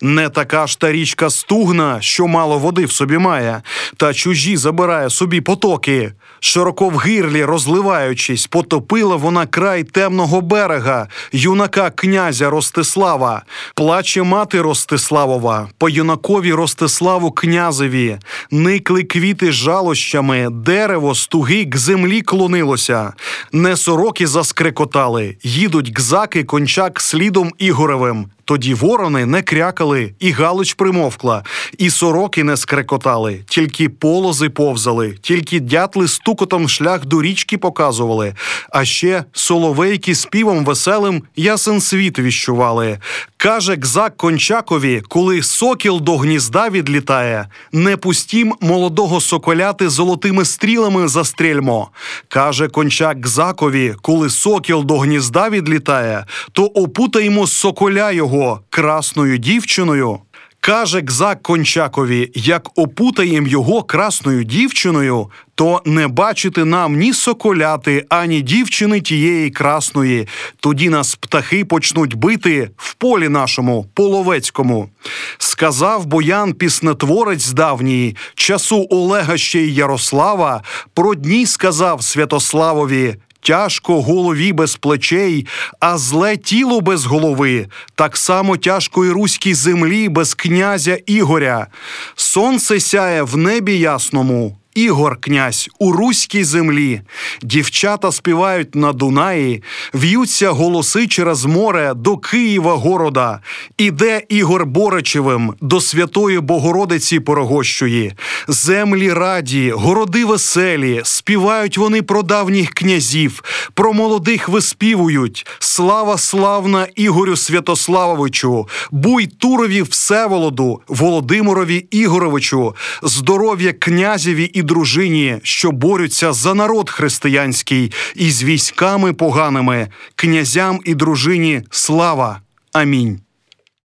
Не така ж та річка стугна, що мало води в собі має, та чужі забирає собі потоки. Широко в гирлі розливаючись, потопила вона край темного берега, юнака князя Ростислава. Плаче мати Ростиславова, по юнакові Ростиславу князеві. Никли квіти жалощами, дерево стуги к землі клонилося. Не сороки заскрекотали, їдуть гзаки кончак слідом Ігоревим. Тоді ворони не крякали, і галич примовкла, і сороки не скрекотали, тільки полози повзали, тільки дятли стукотом шлях до річки показували, а ще соловейки співом веселим ясен світ віщували. Каже гзак Кончакові, коли сокіл до гнізда відлітає, не пустім молодого соколяти золотими стрілами застрельмо. Каже Кончак гзакові, коли сокіл до гнізда відлітає, то опутаємо соколя його красною дівчиною. Каже Гзак Кончакові, як опутаєм його красною дівчиною, то не бачити нам ні соколяти, ані дівчини тієї красної. Тоді нас птахи почнуть бити в полі нашому половецькому. Сказав боян піснетворець давній, часу Олега ще й Ярослава, про дні сказав Святославові. Тяжко голові без плечей, а зле тіло без голови. Так само тяжко і руській землі без князя Ігоря. Сонце сяє в небі ясному. Ігор князь у руській землі, дівчата співають на Дунаї, в'ються голоси через море до Києва города. Іде Ігор Боричевим до святої Богородиці Порогощої. Землі раді, городи веселі, співають вони про давніх князів, про молодих виспівують. Слава славна Ігорю Святославовичу, буй Турові Всеволоду, Володимирові Ігоровичу, здоров'я князеві і дружині, що борються за народ християнський із військами поганими, князям і дружині слава. Амінь.